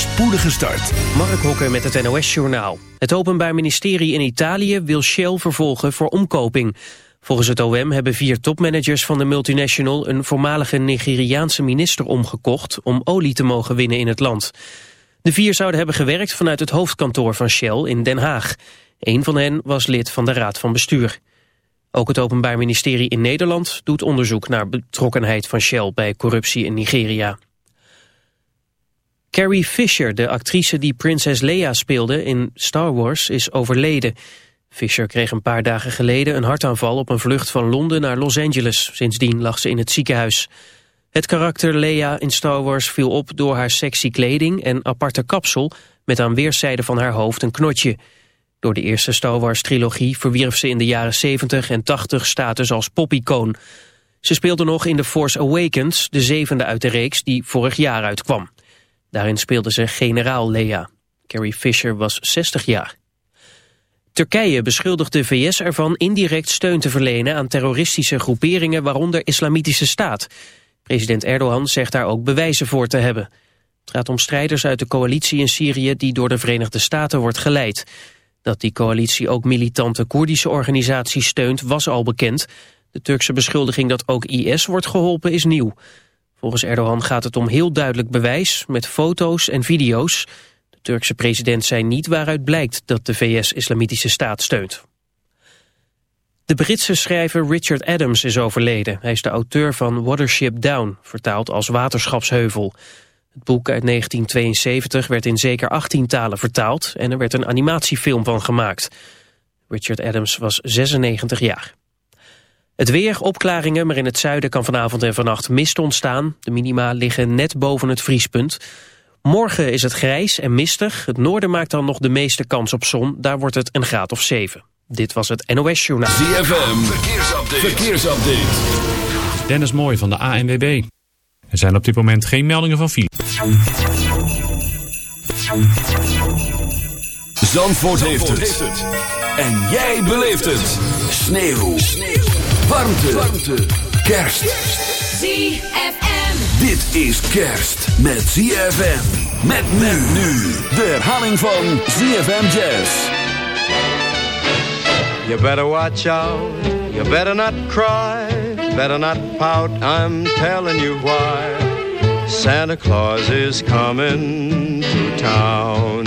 spoedige start. Mark Hokker met het NOS Journaal. Het Openbaar Ministerie in Italië wil Shell vervolgen voor omkoping. Volgens het OM hebben vier topmanagers van de multinational... een voormalige Nigeriaanse minister omgekocht... om olie te mogen winnen in het land. De vier zouden hebben gewerkt vanuit het hoofdkantoor van Shell in Den Haag. Een van hen was lid van de Raad van Bestuur. Ook het Openbaar Ministerie in Nederland doet onderzoek naar betrokkenheid van Shell bij corruptie in Nigeria. Carrie Fisher, de actrice die prinses Leia speelde in Star Wars, is overleden. Fisher kreeg een paar dagen geleden een hartaanval op een vlucht van Londen naar Los Angeles. Sindsdien lag ze in het ziekenhuis. Het karakter Leia in Star Wars viel op door haar sexy kleding en aparte kapsel met aan weerszijden van haar hoofd een knotje. Door de eerste Star Wars trilogie verwierf ze in de jaren 70 en 80 status als poppycoon. Ze speelde nog in The Force Awakens, de zevende uit de reeks die vorig jaar uitkwam. Daarin speelde ze generaal Lea. Carrie Fisher was 60 jaar. Turkije beschuldigt de VS ervan indirect steun te verlenen aan terroristische groeperingen, waaronder Islamitische Staat. President Erdogan zegt daar ook bewijzen voor te hebben. Het gaat om strijders uit de coalitie in Syrië die door de Verenigde Staten wordt geleid. Dat die coalitie ook militante Koerdische organisaties steunt was al bekend. De Turkse beschuldiging dat ook IS wordt geholpen is nieuw. Volgens Erdogan gaat het om heel duidelijk bewijs met foto's en video's. De Turkse president zei niet waaruit blijkt dat de VS islamitische staat steunt. De Britse schrijver Richard Adams is overleden. Hij is de auteur van Watership Down, vertaald als waterschapsheuvel. Het boek uit 1972 werd in zeker 18 talen vertaald en er werd een animatiefilm van gemaakt. Richard Adams was 96 jaar. Het weer, opklaringen, maar in het zuiden kan vanavond en vannacht mist ontstaan. De minima liggen net boven het vriespunt. Morgen is het grijs en mistig. Het noorden maakt dan nog de meeste kans op zon. Daar wordt het een graad of 7. Dit was het NOS Journaal. ZFM, verkeersupdate. verkeersupdate. Dennis Mooij van de ANWB. Er zijn op dit moment geen meldingen van file. Zandvoort, Zandvoort heeft, het. het. En jij beleeft het. Sneeuw. Sneeuw. Warmte. Warmte. Kerst. ZFM. Dit is kerst met ZFM. Met men nu. De herhaling van ZFM Jazz. You better watch out. You better not cry. Better not pout. I'm telling you why. Santa Claus is coming to town.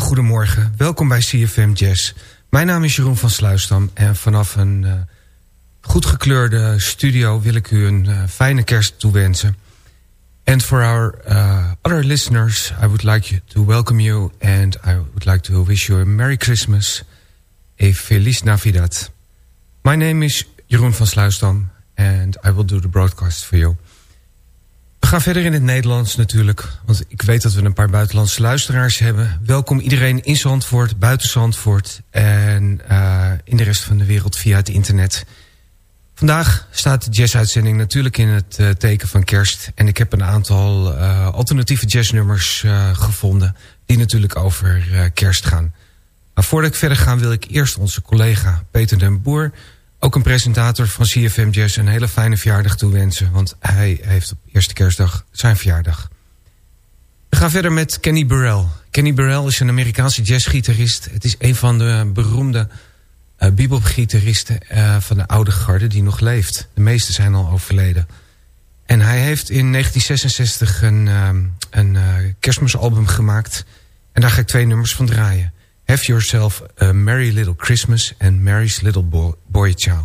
goedemorgen. Welkom bij CFM Jazz. Mijn naam is Jeroen van Sluisdam en vanaf een eh, goed gekleurde studio wil ik u een eh, fijne kerst toewensen. And for our uh, other listeners, I would like to welcome you and I would like to wish you a Merry Christmas, a Feliz Navidad. My name is Jeroen van Sluisdam and I will do the broadcast for you gaan verder in het Nederlands natuurlijk, want ik weet dat we een paar buitenlandse luisteraars hebben. Welkom iedereen in Zandvoort, buiten Zandvoort en eh, in de rest van de wereld via het internet. Vandaag staat de jazzuitzending natuurlijk in het eh, teken van kerst. En ik heb een aantal eh, alternatieve jazznummers gevonden die natuurlijk over kerst gaan. Maar voordat ik verder ga wil ik eerst onze collega Peter den Boer ook een presentator van CFM Jazz een hele fijne verjaardag toewensen... want hij heeft op eerste kerstdag zijn verjaardag. We gaan verder met Kenny Burrell. Kenny Burrell is een Amerikaanse jazzgitarist. Het is een van de beroemde eh, bebopgitaristen eh, van de oude garde die nog leeft. De meeste zijn al overleden. En hij heeft in 1966 een, eh, een kerstmisalbum gemaakt... en daar ga ik twee nummers van draaien... Have Yourself a Merry Little Christmas and Mary's Little Boy Child.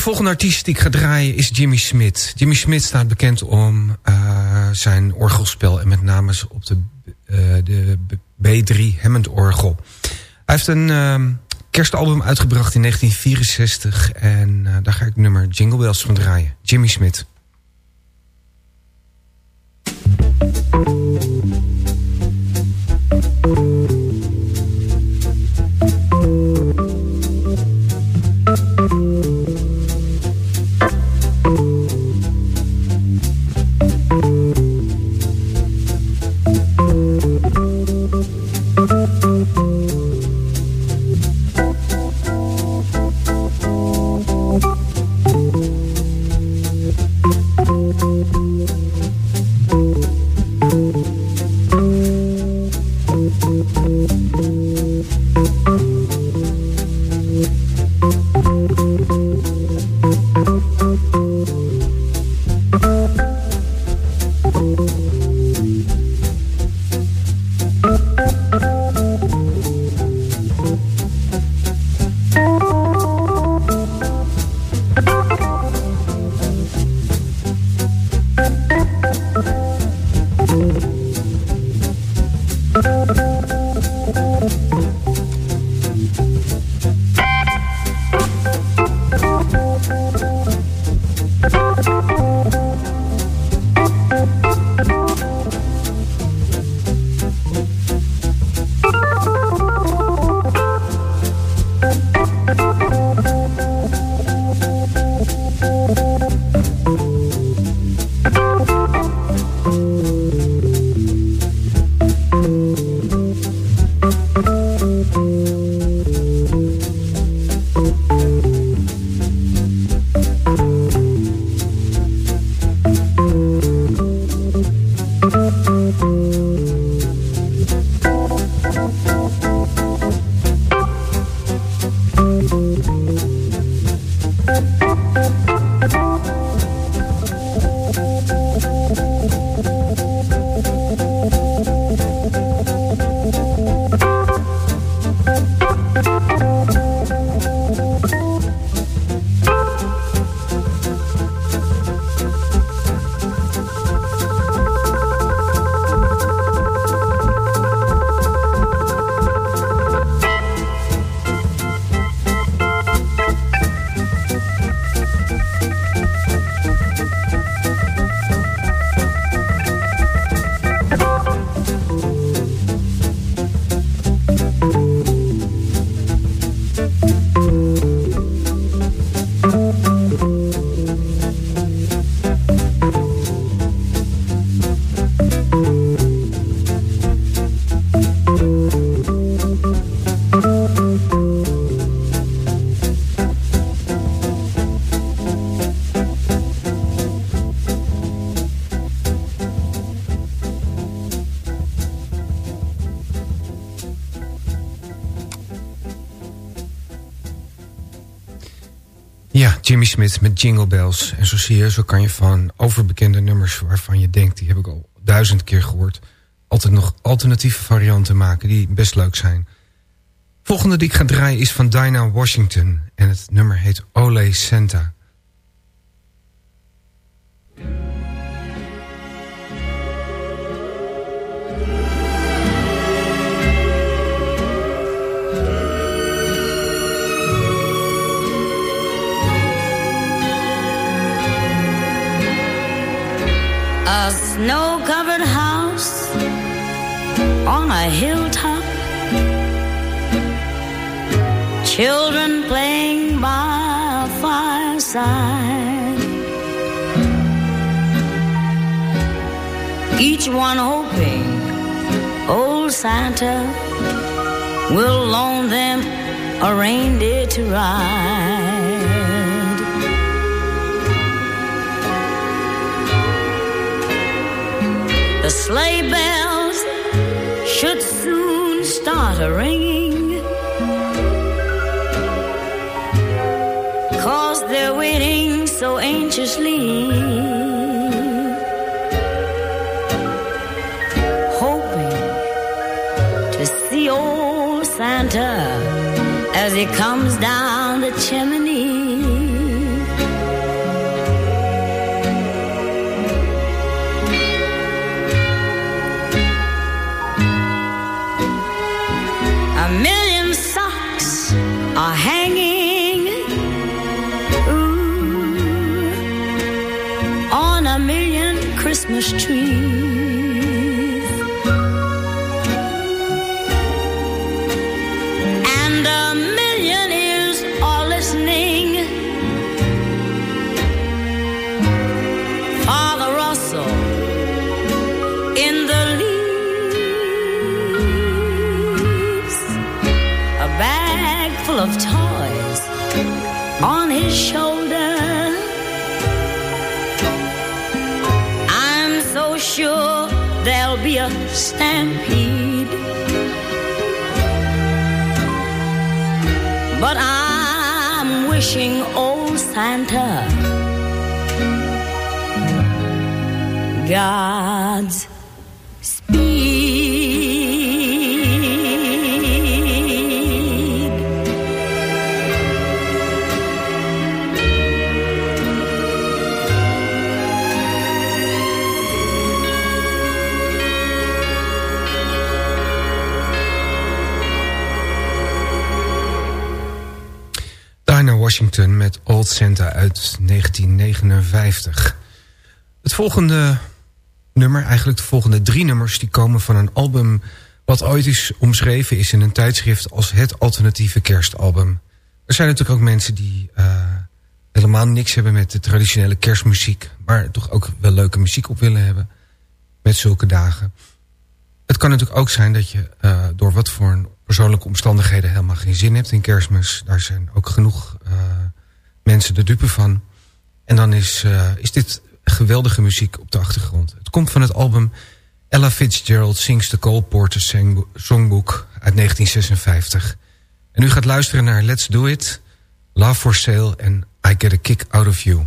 De volgende artiest die ik ga draaien is Jimmy Smith. Jimmy Smith staat bekend om eh, zijn orgelspel... en met name op de, eh, de B3 Hammond orgel. Hij heeft een ehm, kerstalbum uitgebracht in 1964... en eh, daar ga ik nummer Jingle Bells van draaien. Jimmy Smith. met Jingle Bells. En zo zie je, zo kan je van overbekende nummers waarvan je denkt... die heb ik al duizend keer gehoord... altijd nog alternatieve varianten maken die best leuk zijn. Volgende die ik ga draaien is van Dinah Washington. En het nummer heet Ole Santa. A snow covered house on a hilltop. Children playing by a fireside. Each one hoping old Santa will loan them a reindeer to ride. The sleigh bells should soon start a ringing. Cause they're waiting so anxiously. Hoping to see old Santa as he comes down the chimney. Christmas tree wishing old Santa God's Naar Washington met Old Santa uit 1959. Het volgende nummer, eigenlijk de volgende drie nummers... die komen van een album wat ooit is omschreven is in een tijdschrift... als het alternatieve kerstalbum. Er zijn natuurlijk ook mensen die eh, helemaal niks hebben met de traditionele kerstmuziek... maar toch ook wel leuke muziek op willen hebben met zulke dagen. Het kan natuurlijk ook zijn dat je eh, door wat voor een persoonlijke omstandigheden helemaal geen zin hebt in kerstmis. Daar zijn ook genoeg eh, mensen de dupe van. En dan is, eh, is dit geweldige muziek op de achtergrond. Het komt van het album Ella Fitzgerald Sings the Cole Porter Songbook uit 1956. En u gaat luisteren naar Let's Do It, Love for Sale en I Get a Kick Out of You.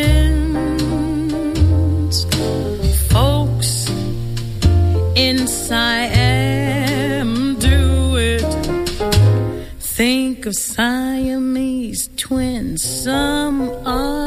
of Siamese twins. Some are.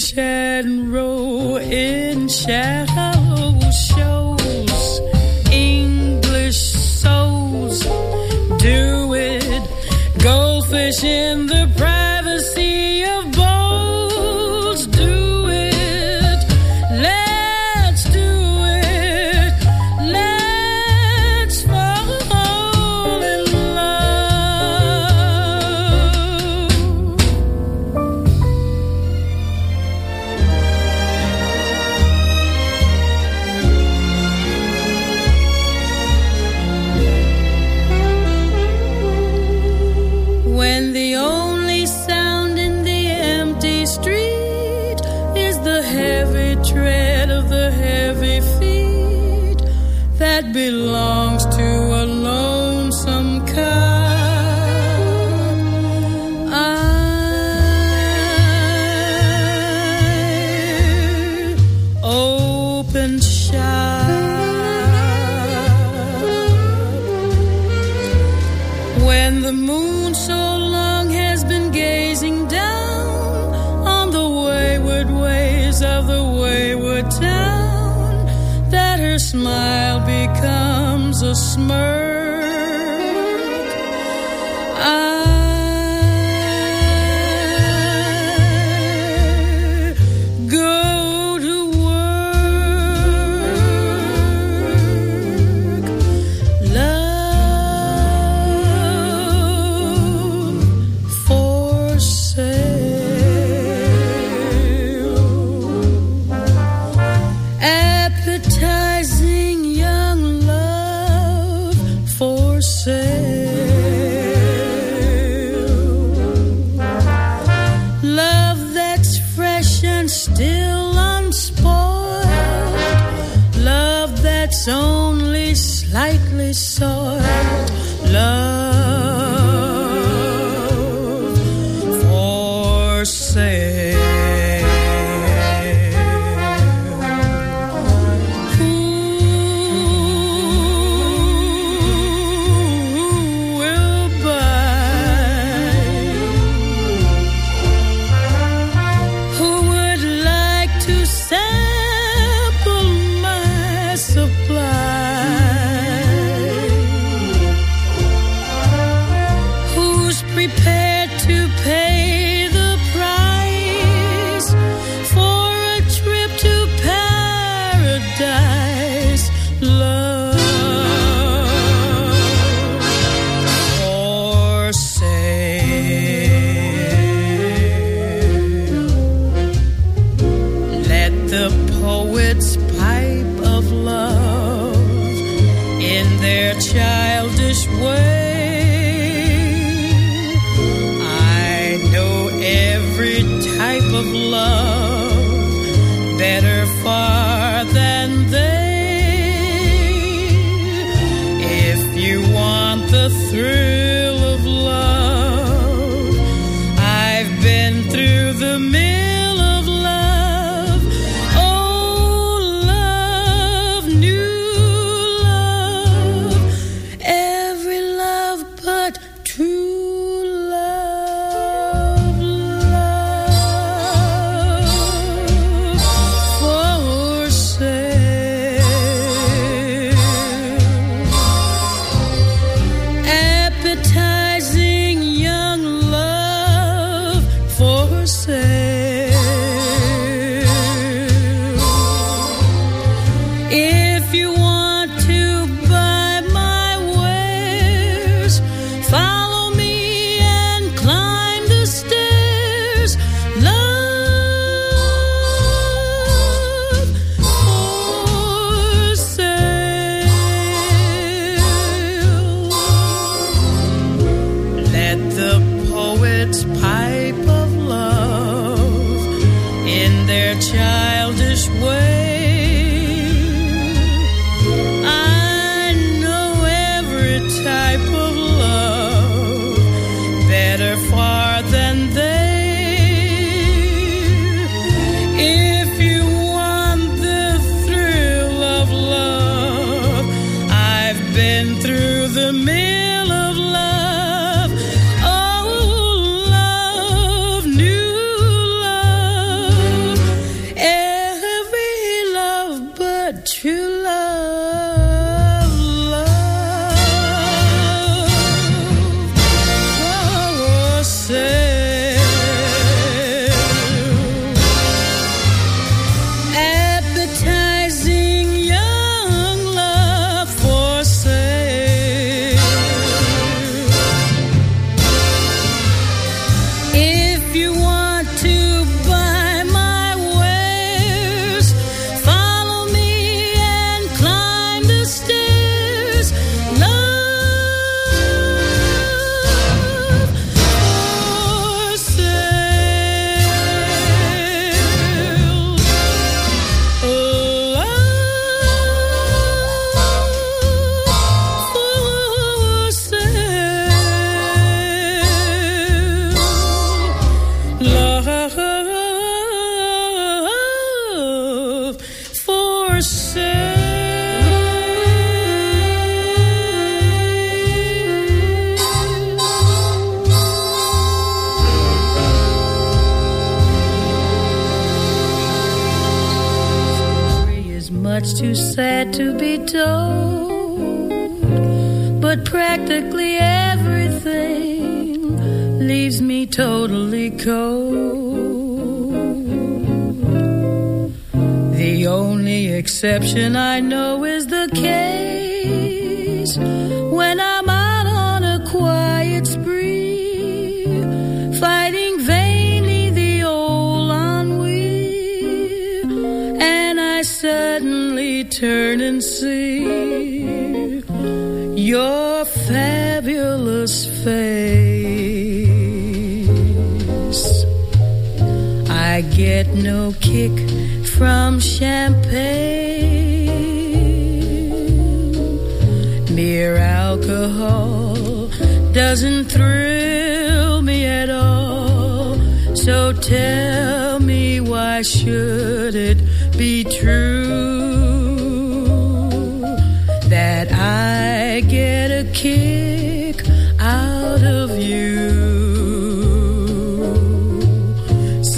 Shed Row in Shed. advertising young love for sale. Love that's fresh and still unspoiled. Love that's only slightly so.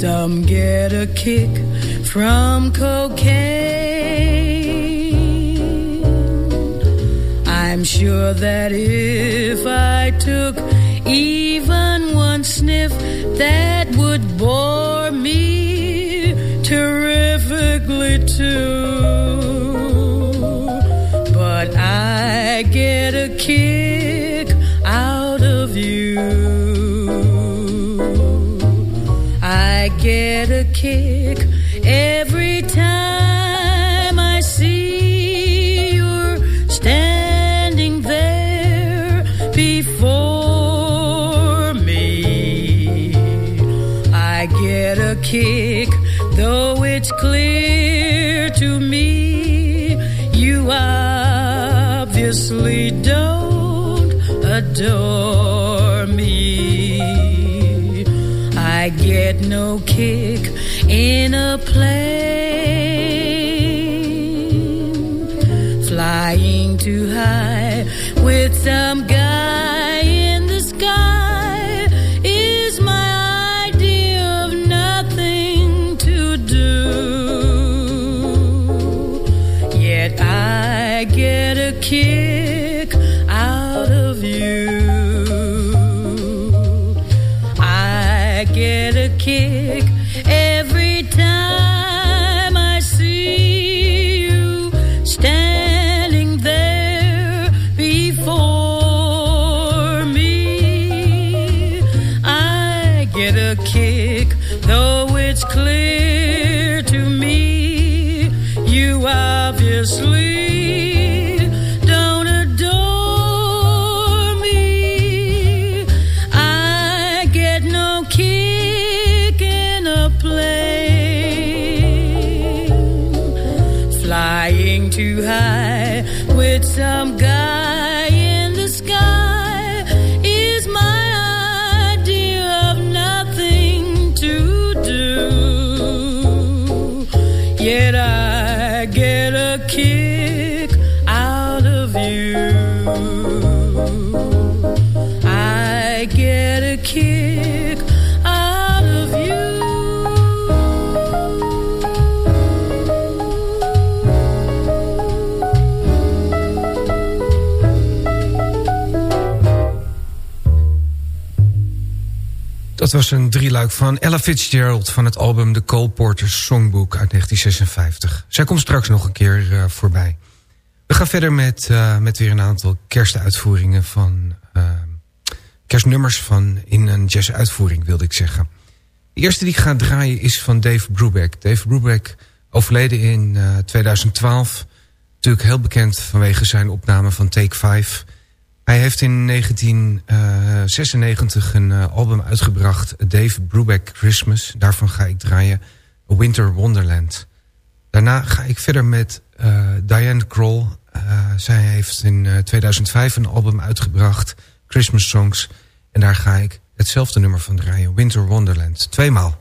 Some get a kick from cocaine. I'm sure that if I took even one sniff, that would bore me terrifically too. But I get a kick kick every time I see you're standing there before me. I get a kick, though it's clear to me you obviously don't adore me. I get no kick in a plane, flying too high with some obviously Het was een drieluik van Ella Fitzgerald van het album The Cole Porter's Songbook uit 1956. Zij komt straks nog een keer eh, voorbij. We gaan verder met, eh, met weer een aantal kerstuitvoeringen van... Eh, kerstnummers van in een jazzuitvoering, wilde ik zeggen. De eerste die ik ga draaien is van Dave Brubeck. Dave Brubeck overleden in 2012. Natuurlijk heel bekend vanwege zijn opname van Take 5... Hij heeft in 1996 eh, een eh, album uitgebracht, Dave Brubeck Christmas. Daarvan ga ik draaien Winter Wonderland. Daarna ga ik verder met eh, Diane Kroll. zij heeft in 2005 een album uitgebracht, Christmas Songs. En daar ga ik hetzelfde nummer van draaien, Winter Wonderland. Tweemaal.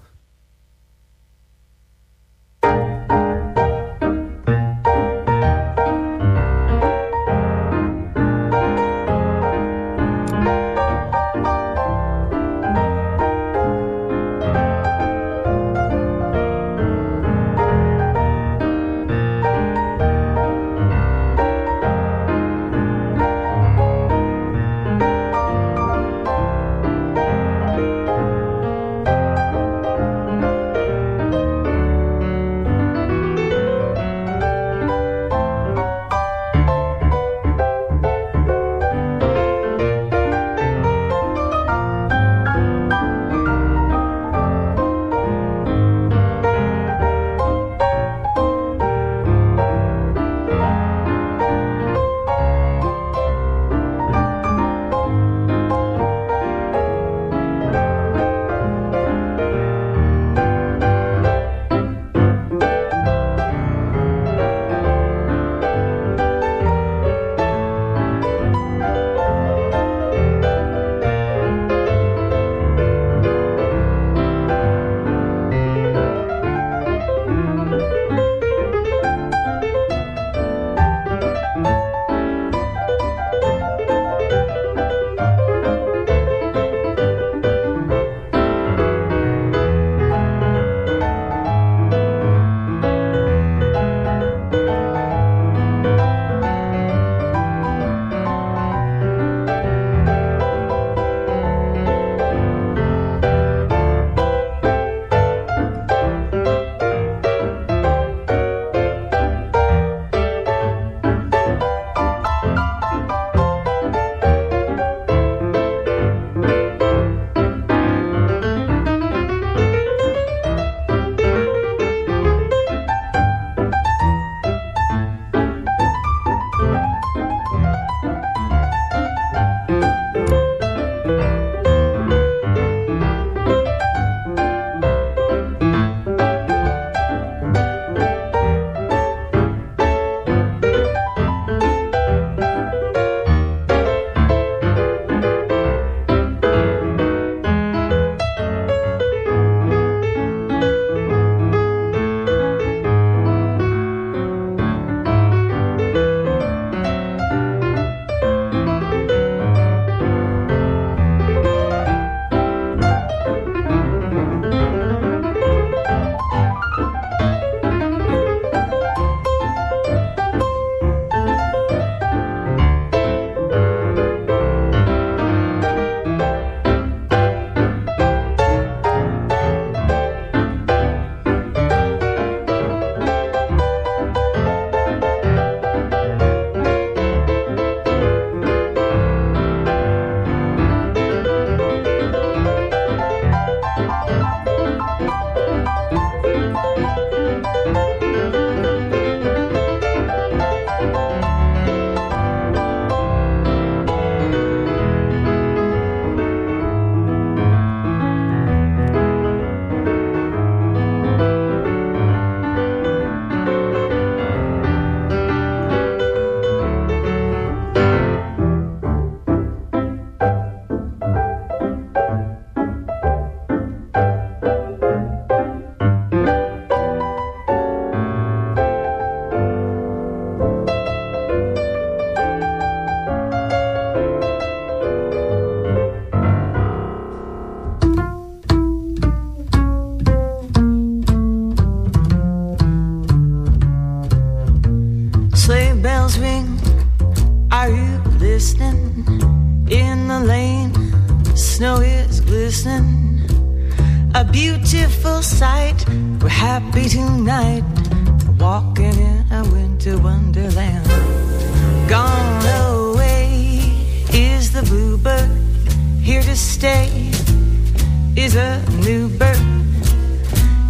sight. We're happy tonight, walking in a winter wonderland. Gone away is the bluebird, here to stay is a new bird.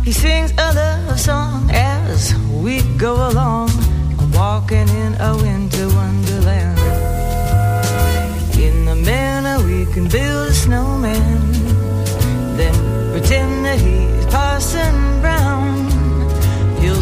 He sings a love song as we go along, walking in a winter wonderland. In the manor, we can build a snowman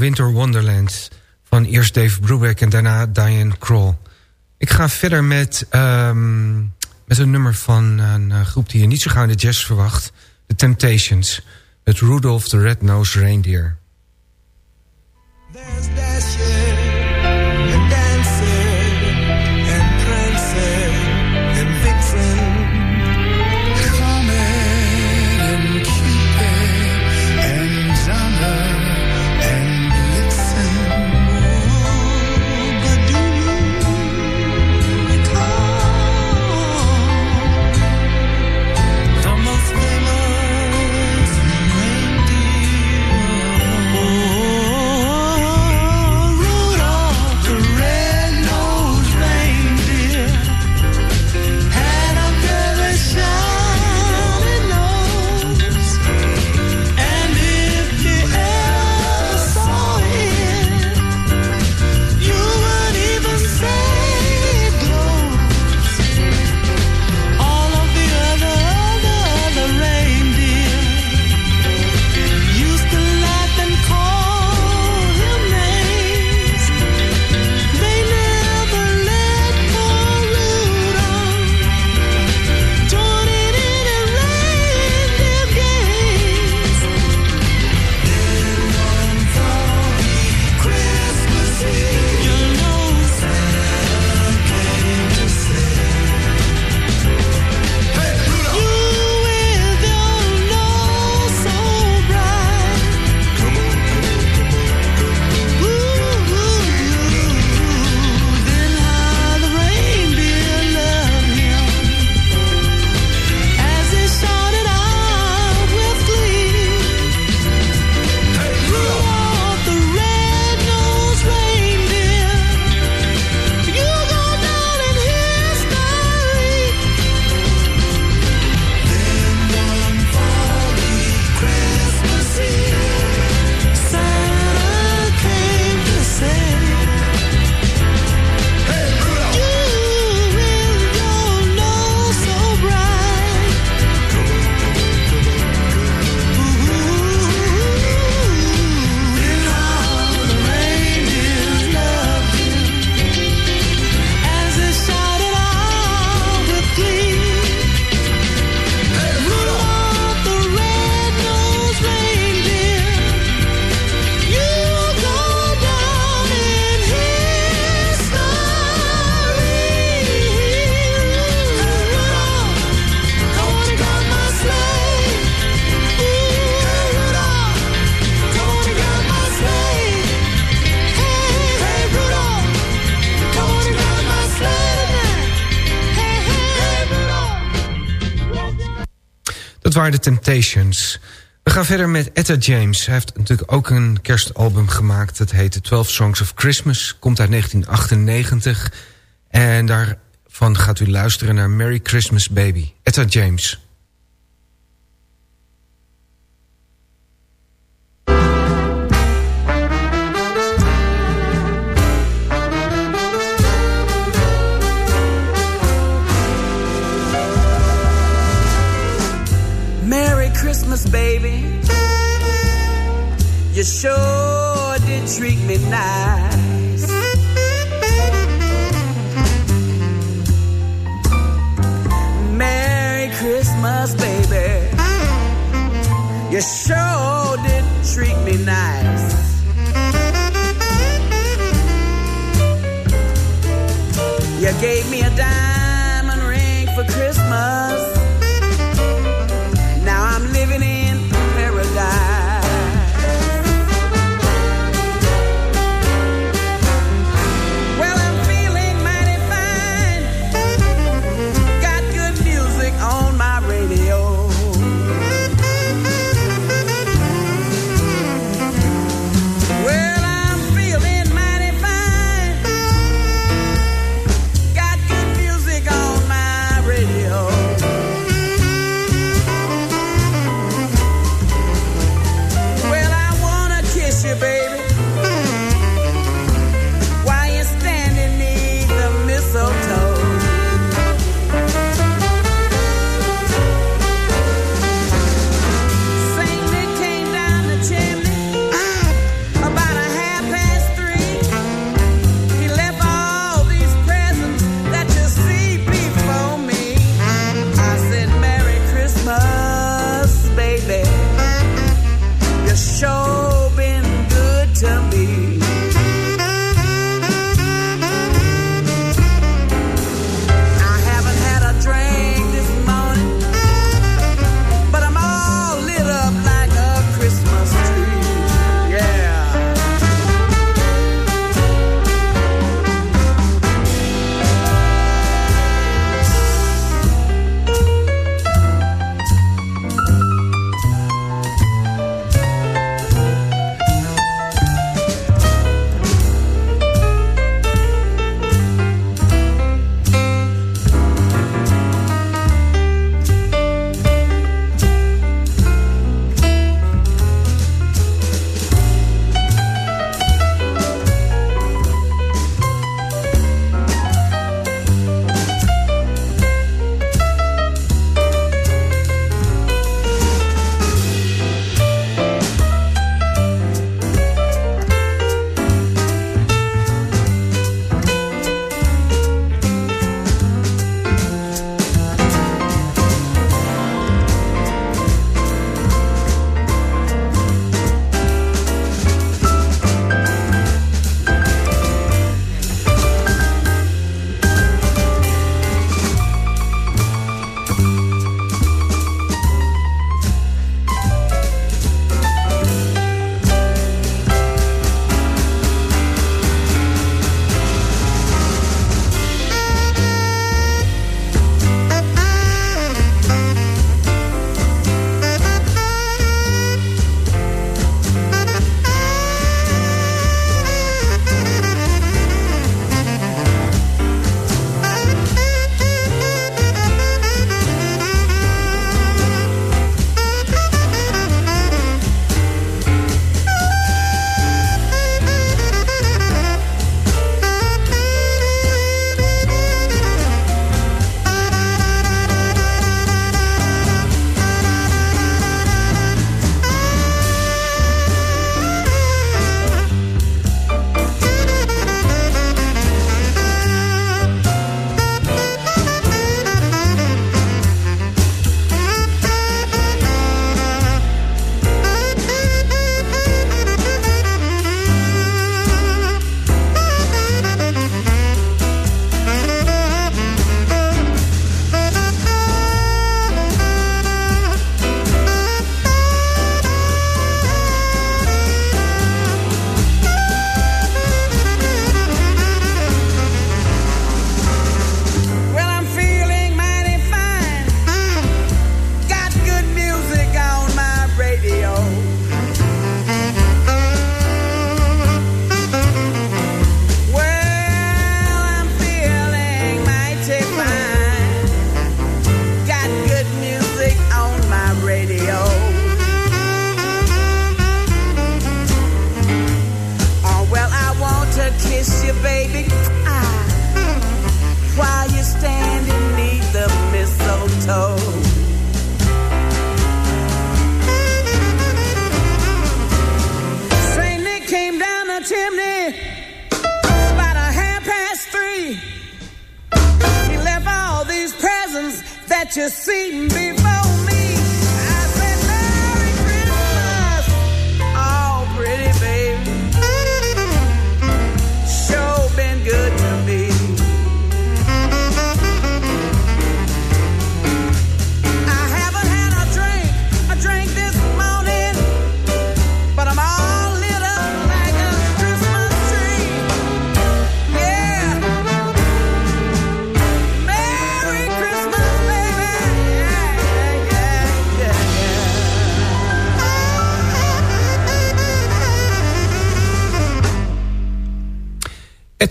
Winter Wonderland... van eerst Dave Brubeck en daarna Diane Kroll. Ik ga verder met, ehm, met een nummer van een eh, groep die je niet zo gauw in de jazz verwacht. The Temptations, met Rudolph the Red-Nosed Reindeer. waren Temptations. We gaan verder met Etta James. Hij heeft natuurlijk ook een kerstalbum gemaakt. Dat heet 12 Songs of Christmas. Komt uit 1998. En daarvan gaat u luisteren naar Merry Christmas Baby. Etta James. baby. You sure did treat me nice. Merry Christmas, baby. You sure did treat me nice. You gave me a diamond ring for Christmas.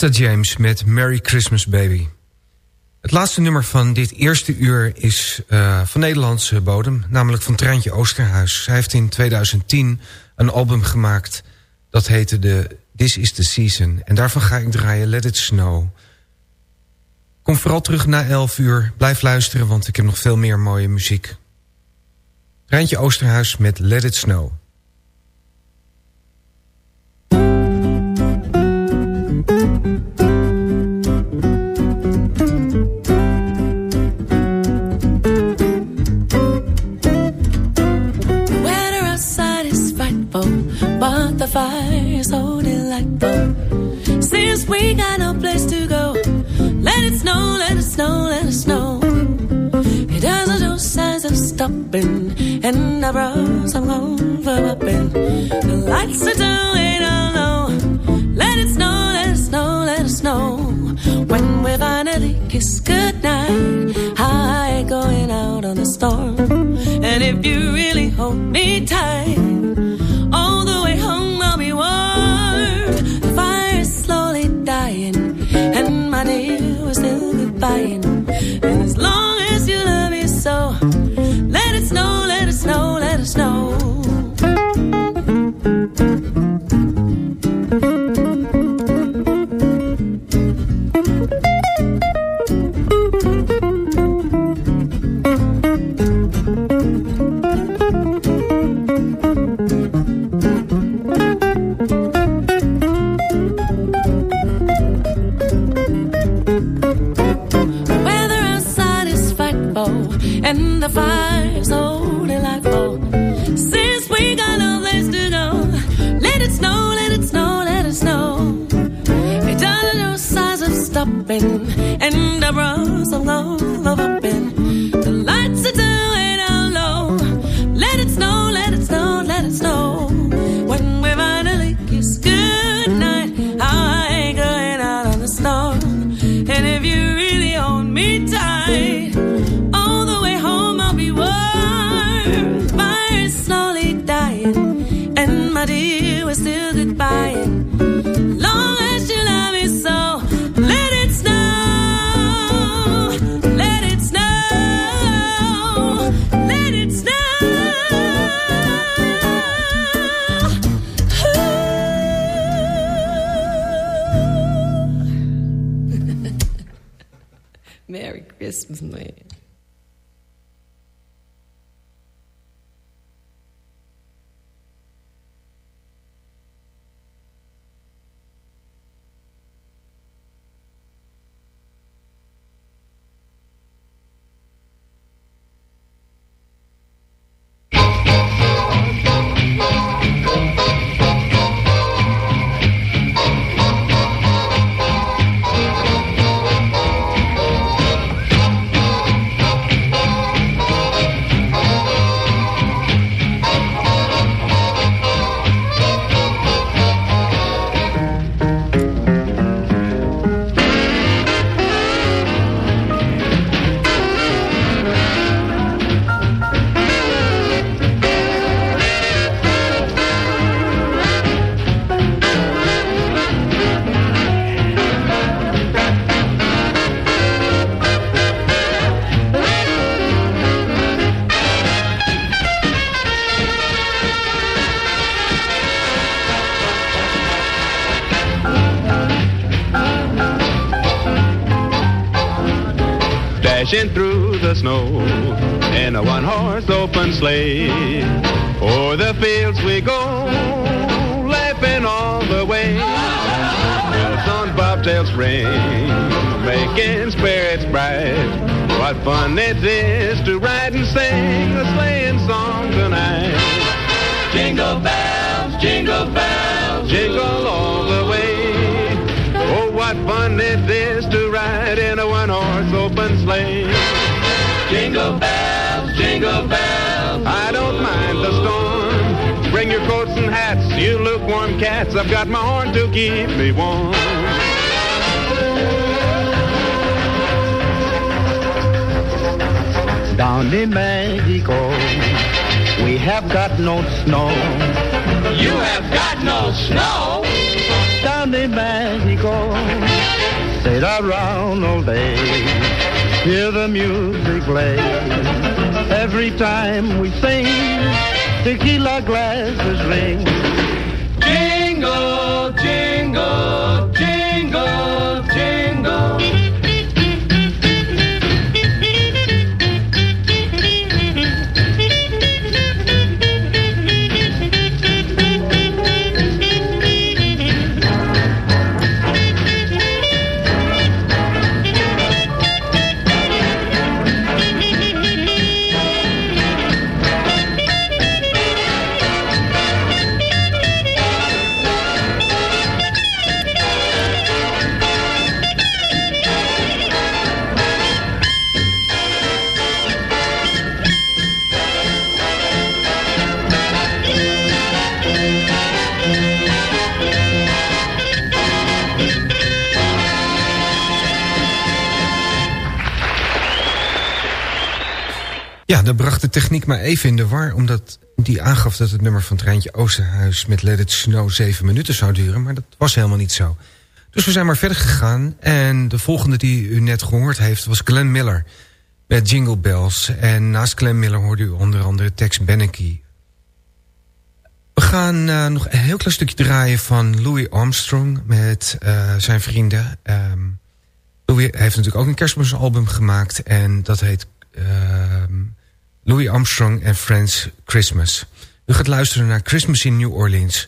Etta James met Merry Christmas Baby. Het laatste nummer van dit eerste uur is eh, van Nederlandse bodem... namelijk van Treintje Oosterhuis. Zij heeft in 2010 een album gemaakt. Dat heette de This is the Season. En daarvan ga ik draaien Let It Snow. Kom vooral terug na 11 uur. Blijf luisteren, want ik heb nog veel meer mooie muziek. Treintje Oosterhuis met Let It Snow. We got no place to go. Let it snow, let it snow, let it snow. It doesn't show signs of stopping. And the roads I'm gone The lights are doing and I know. Let it snow, let it snow, let it snow. When we finally kiss goodnight, I ain't going out on a storm. And if you really hold me tight And if you really hold me tight this is pitching through the snow in a one-horse open sleigh. O'er the fields we go, laughing all the way. Bells bobtails ring, making spirits bright. What fun it is to ride and sing a sleighing song tonight. Jingle bells, jingle bells, jingle all Jingle bells, jingle bells. I don't mind the storm. Bring your coats and hats, you lukewarm cats. I've got my horn to keep me warm. Down in Mexico, we have got no snow. You have got no snow. Down in Mexico, sit around all day Hear the music play every time we sing. Tequila glasses ring. Jingle, jingle. Ja, dat bracht de techniek maar even in de war... omdat die aangaf dat het nummer van Treintje Oosterhuis... met Let It Snow zeven minuten zou duren. Maar dat was helemaal niet zo. Dus we zijn maar verder gegaan. En de volgende die u net gehoord heeft was Glenn Miller... met Jingle Bells. En naast Glenn Miller hoorde u onder andere Tex Beneke. We gaan eh, nog een heel klein stukje draaien van Louis Armstrong... met eh, zijn vrienden. Ehm, Louis heeft natuurlijk ook een kerstmisalbum gemaakt... en dat heet... Ehm, Louis Armstrong en Friends Christmas. U gaat luisteren naar Christmas in New Orleans.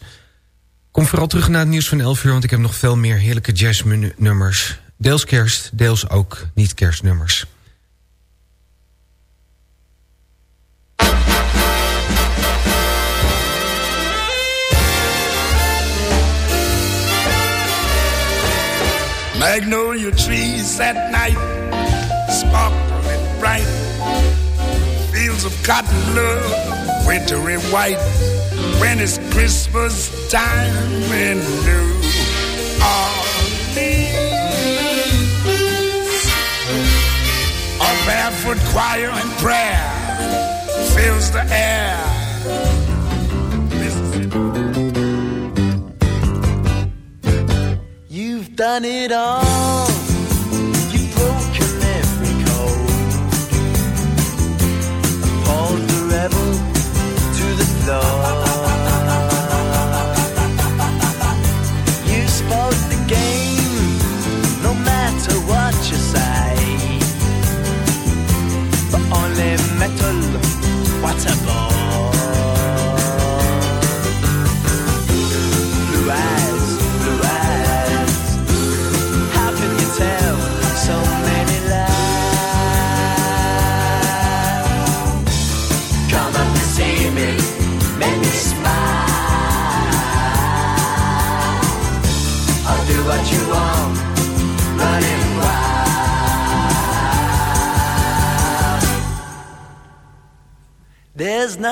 Kom vooral terug naar het nieuws van 11 uur... want ik heb nog veel meer heerlijke jazznummers. Deels kerst, deels ook niet kerstnummers. Magnolia trees at night Sparkle and bright fields of cotton love, wintry white, when it's Christmas time in New Orleans. A barefoot choir and prayer fills the air. You've done it all